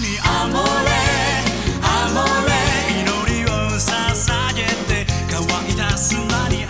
に祈りを捧げて乾いた砂に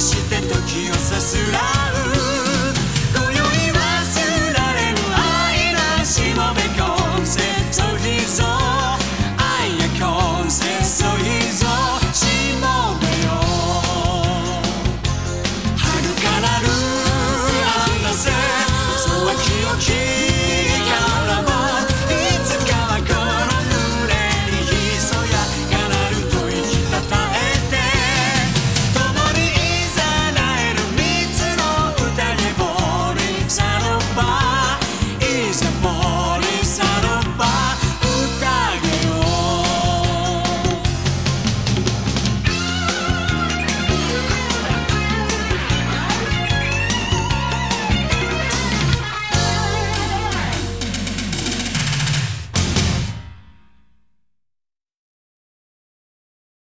して時をさすら